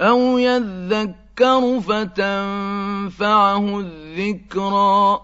أَوْ يَذَّكَّرُ فَتَنفَعَهُ الذِّكْرَىٰ